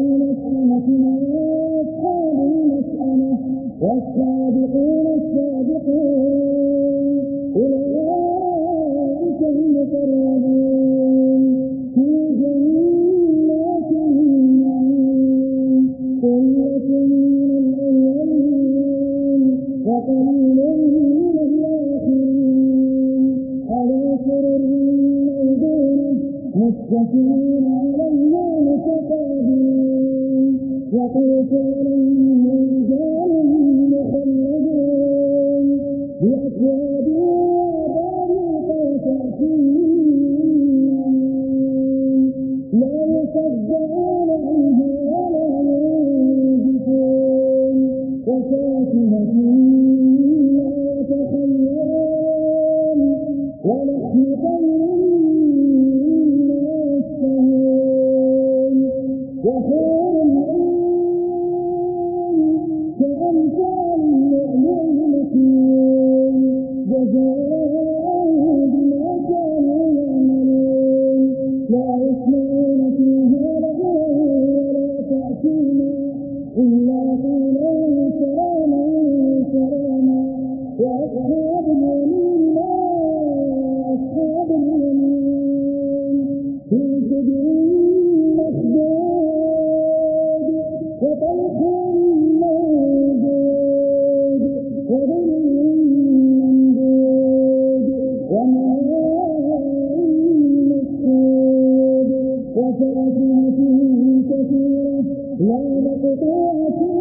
وأصحاب المسأمة ما أصحاب المسأمة والسابقون السابقون أولئك المقربون في جنات النعيم ثلة من الأولين وقليل من الآخرين على سرر موضونة متكئين عليها متقابلين يطوف عليهم رجال مخلدون بأكواب وأباريق وكأسين لا يصدعون عنها ولا ينزفون وفاكهة مما يتخيرون ولحم طير مما يشتهون وحور سلاما وأصحاب اليمين ما أصحاب اليمين في سدر مخدود وطلح منضود وظل ممدود وماء مسكوب وفاكهة كثيرة لا مقطوعة ولا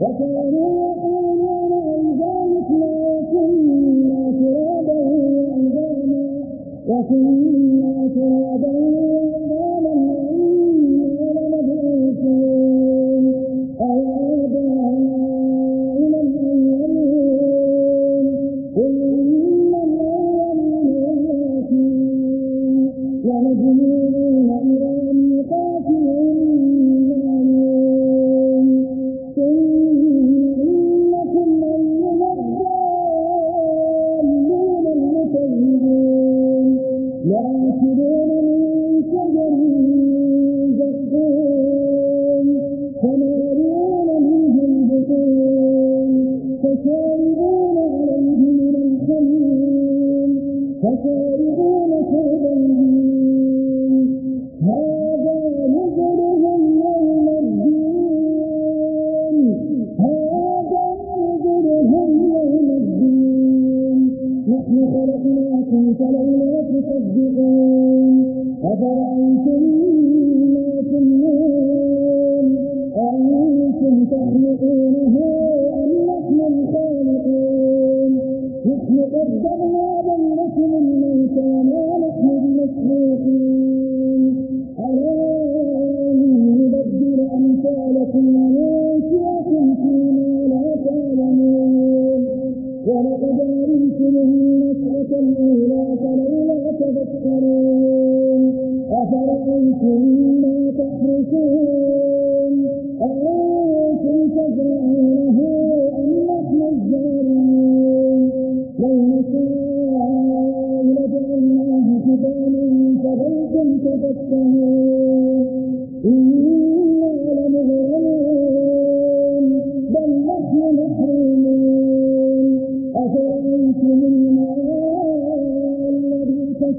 وكانوا يقولون أئذا متنا وكنا ترابا وعظاما وكنا ترابا خلقناكم فلولا تصدقون أفرأيتم ما تمنون أأنتم تخلقونه أم نحن الخالقون نحن قدرنا بينكم الموت وما نحن بمسبوقين ولقد علمتم النشأة الأولى فلولا تذكرون أفرأيتم ما تحرثون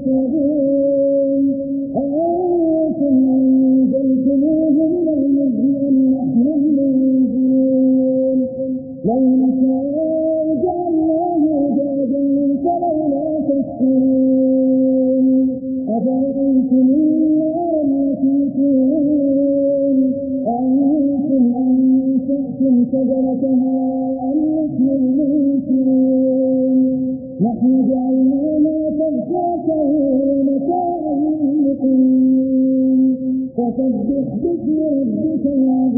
الذي تشربون أأنتم أنزلتموه من المزن أم نحن المنزلون لو نشاء جعلناه جادا فلولا تشكرون أفرأيتم النار التي تورون أأنتم أنشأتم شجرتها أم نحن المنشرون نحن جعلناها تذكرة ومتاعا للمقيم فسبح باسم ربك العظيم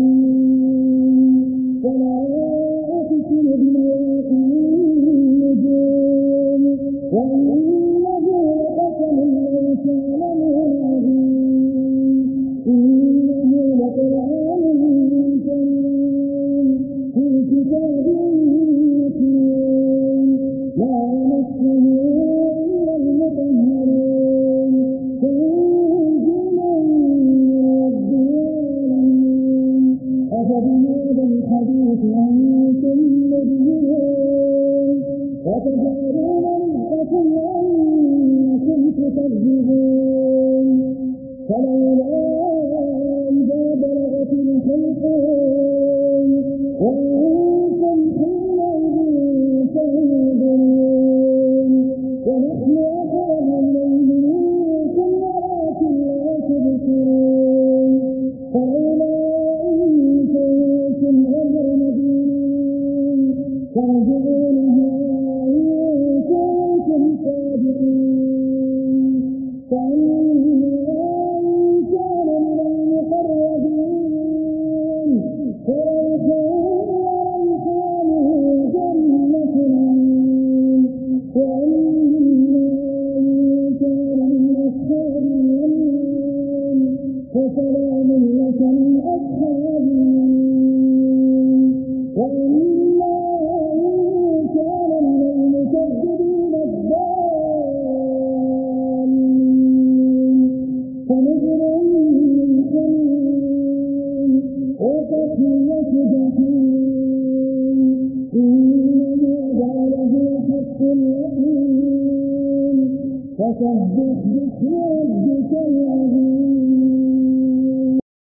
أفبهذا الحديث أنتم مدهنون وتجعلون رزقكم أنكم تكذبون فلولا إذا بلغت الحلقون فسبح باسم ربك العظيم